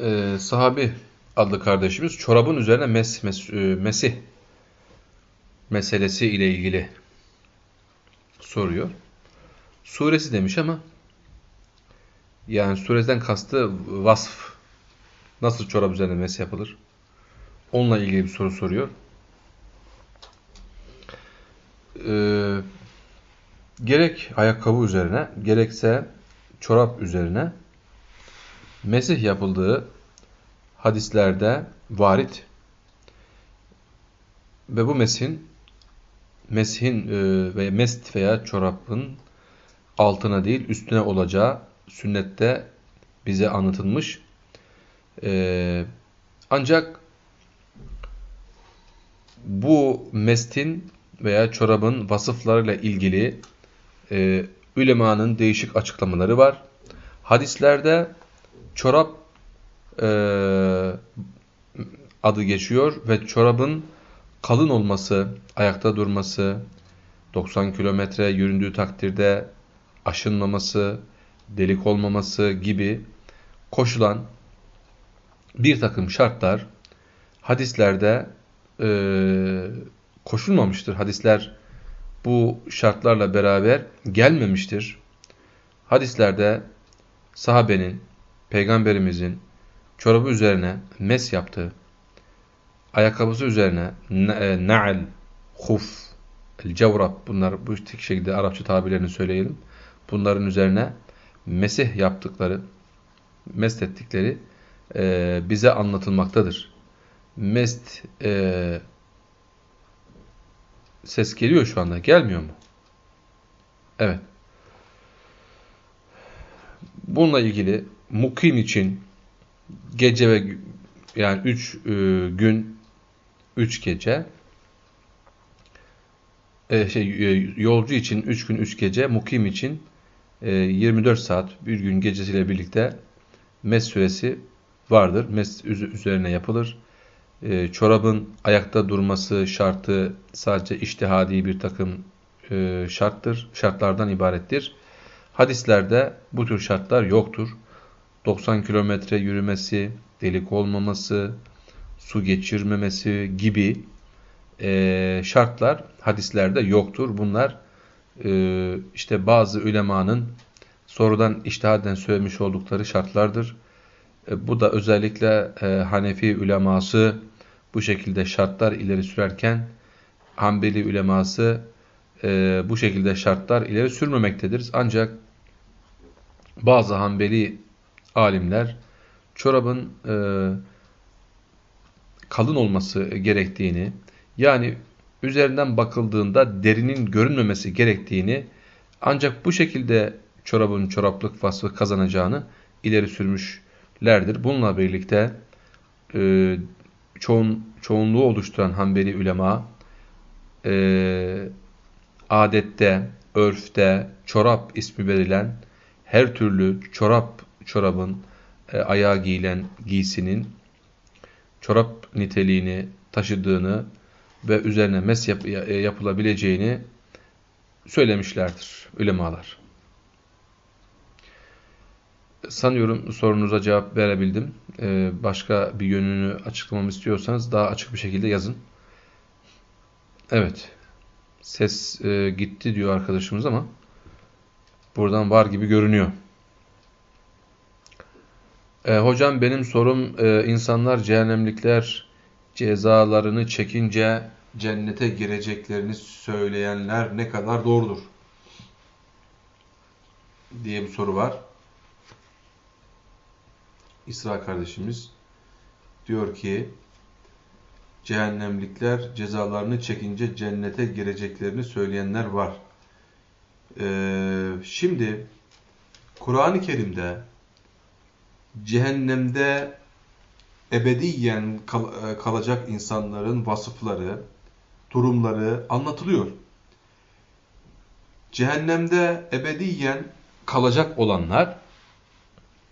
e, sahabi adlı kardeşimiz çorabın üzerine mes, mes, e, mesih meselesi ile ilgili soruyor. Suresi demiş ama yani sureden kastı vasf. Nasıl çorap üzerine mes yapılır? Onunla ilgili bir soru soruyor. Ee, gerek ayakkabı üzerine, gerekse çorap üzerine mesih yapıldığı hadislerde varit ve bu mesin mesihin e, ve mest veya çorabın altına değil üstüne olacağı sünnette bize anlatılmış. E, ancak bu mestin veya çorabın vasıflarıyla ilgili e, değişik açıklamaları var. Hadislerde çorap e, adı geçiyor ve çorabın kalın olması, ayakta durması, 90 kilometre yüründüğü takdirde aşınmaması, delik olmaması gibi koşulan bir takım şartlar hadislerde e, koşulmamıştır. Hadisler bu şartlarla beraber gelmemiştir. Hadislerde sahabenin, peygamberimizin çorabı üzerine mes yaptığı, ayakkabısı üzerine e, na'al, huf, el-cevrab bunlar bu şekilde Arapça tabirlerini söyleyelim. Bunların üzerine mesih yaptıkları, mest ettikleri e, bize anlatılmaktadır. Mest e, ses geliyor şu anda. Gelmiyor mu? Evet. Bununla ilgili mukim için gece ve yani 3 e, gün 3 gece e, şey e, yolcu için 3 gün 3 gece mukim için e, 24 saat bir gün gecesiyle birlikte mes süresi vardır. Mes üzerine yapılır. E, çorabın ayakta durması şartı sadece iştihadi bir takım e, şarttır. Şartlardan ibarettir. Hadislerde bu tür şartlar yoktur. 90 kilometre yürümesi, delik olmaması, su geçirmemesi gibi e, şartlar hadislerde yoktur. Bunlar e, işte bazı ülemanın sorudan iştihaden söylemiş oldukları şartlardır. E, bu da özellikle e, Hanefi üleması bu şekilde şartlar ileri sürerken Hanbeli üleması e, bu şekilde şartlar ileri sürmemektedir. Ancak bazı Hanbeli alimler çorabın e, kalın olması gerektiğini yani üzerinden bakıldığında derinin görünmemesi gerektiğini ancak bu şekilde çorabın çoraplık vasfı kazanacağını ileri sürmüşlerdir. Bununla birlikte e, çoğun, çoğunluğu oluşturan Hanbeli ulema e, adette, örfte çorap ismi verilen her türlü çorap çorabın e, ayağa giyilen giysinin çorap niteliğini taşıdığını ve üzerine mes yap e, yapılabileceğini söylemişlerdir ulemalar. Sanıyorum sorunuza cevap verebildim. Ee, başka bir yönünü açıklamamı istiyorsanız daha açık bir şekilde yazın. Evet. Ses e, gitti diyor arkadaşımız ama buradan var gibi görünüyor. E, hocam benim sorum e, insanlar cehennemlikler cezalarını çekince cennete gireceklerini söyleyenler ne kadar doğrudur? diye bir soru var. İsra kardeşimiz diyor ki cehennemlikler cezalarını çekince cennete gireceklerini söyleyenler var. Ee, şimdi Kur'an-ı Kerim'de cehennemde ebediyen kal e, kalacak insanların vasıfları, durumları anlatılıyor. Cehennemde ebediyen kalacak olanlar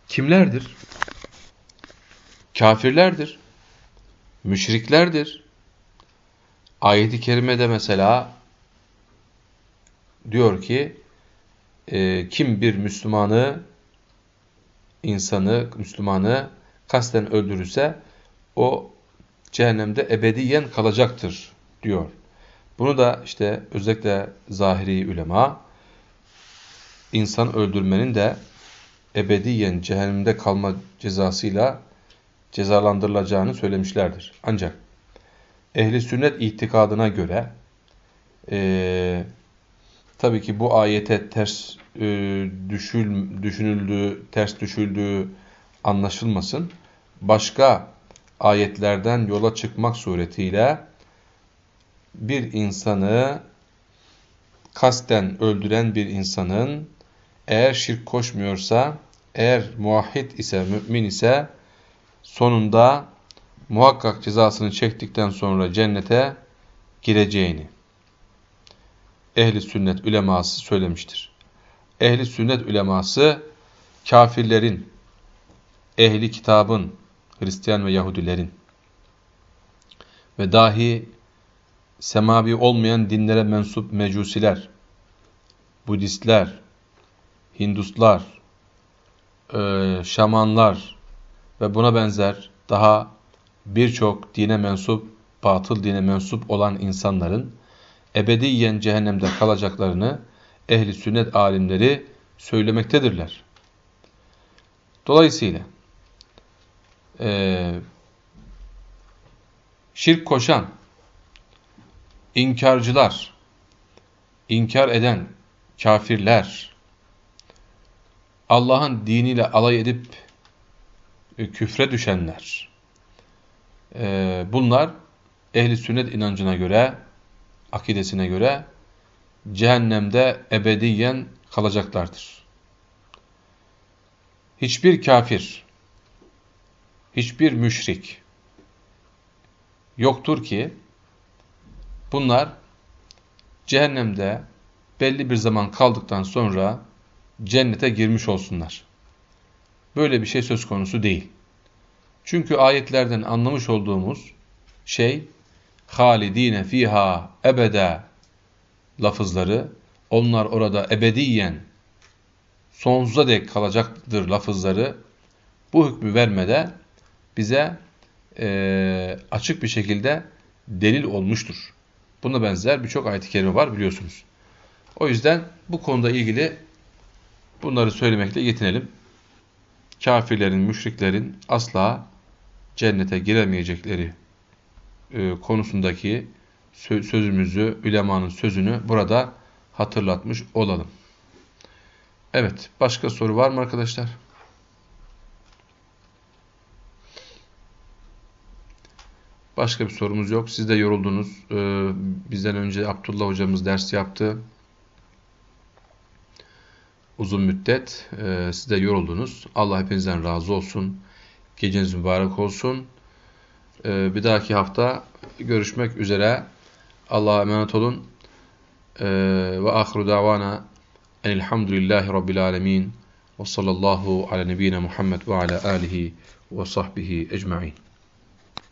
kimlerdir? Kafirlerdir. Müşriklerdir. Ayet-i kerimede mesela diyor ki e, kim bir Müslümanı insanı, Müslümanı kasten öldürürse o cehennemde ebediyen kalacaktır diyor. Bunu da işte özellikle zahiri ulema insan öldürmenin de ebediyen cehennemde kalma cezasıyla cezalandırılacağını söylemişlerdir. Ancak ehli sünnet itikadına göre e, tabii ki bu ayete ters e, düşül, düşünüldüğü, ters düşüldüğü anlaşılmasın. Başka ayetlerden yola çıkmak suretiyle bir insanı kasten öldüren bir insanın eğer şirk koşmuyorsa, eğer muahhid ise, mümin ise sonunda muhakkak cezasını çektikten sonra cennete gireceğini ehli sünnet üleması söylemiştir. Ehli sünnet üleması kafirlerin, ehli kitabın, Hristiyan ve Yahudilerin ve dahi semavi olmayan dinlere mensup mecusiler, Budistler, Hinduslar, e, şamanlar ve buna benzer daha birçok dine mensup, batıl dine mensup olan insanların ebediyen cehennemde kalacaklarını ehli sünnet alimleri söylemektedirler. Dolayısıyla e, şirk koşan, inkarcılar, inkar eden kafirler, Allah'ın diniyle alay edip e, küfre düşenler, e, bunlar ehli sünnet inancına göre, akidesine göre cehennemde ebediyen kalacaklardır. Hiçbir kafir, hiçbir müşrik yoktur ki bunlar cehennemde belli bir zaman kaldıktan sonra cennete girmiş olsunlar. Böyle bir şey söz konusu değil. Çünkü ayetlerden anlamış olduğumuz şey halidine fiha ebede lafızları onlar orada ebediyen sonsuza dek kalacaktır lafızları bu hükmü vermede bize e, açık bir şekilde delil olmuştur. Buna benzer birçok ayet-i kerime var biliyorsunuz. O yüzden bu konuda ilgili bunları söylemekle yetinelim. Kafirlerin, müşriklerin asla cennete giremeyecekleri e, konusundaki sözümüzü, ülemanın sözünü burada hatırlatmış olalım. Evet, başka soru var mı arkadaşlar? Başka bir sorumuz yok. Siz de yoruldunuz. Ee, bizden önce Abdullah hocamız ders yaptı. Uzun müddet. Ee, siz de yoruldunuz. Allah hepinizden razı olsun. Geceniz mübarek olsun. Ee, bir dahaki hafta görüşmek üzere. Allah'a emanet olun. Ee, ve ahiru davana enilhamdülillahi rabbil alemin. Ve sallallahu ala nebiyyina Muhammed ve ala alihi ve sahbihi ecma'in.